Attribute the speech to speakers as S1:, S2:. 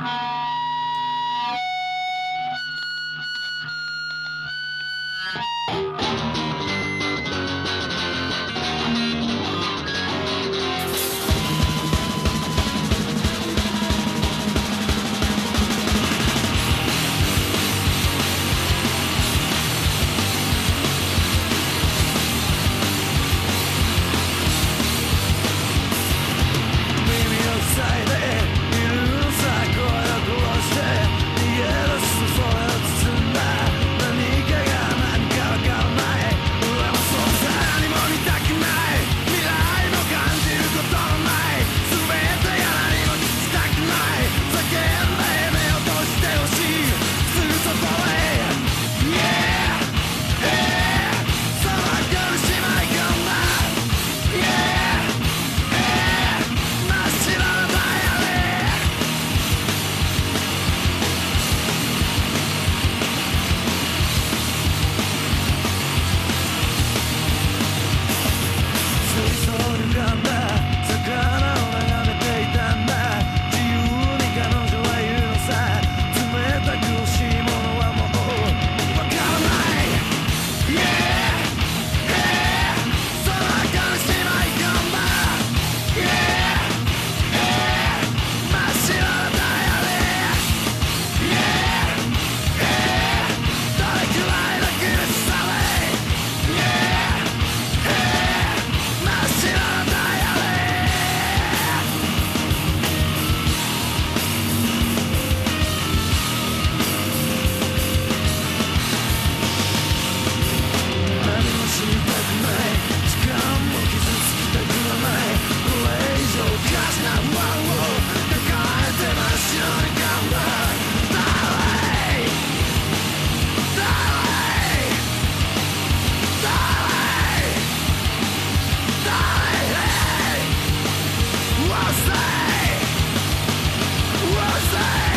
S1: Was I? Was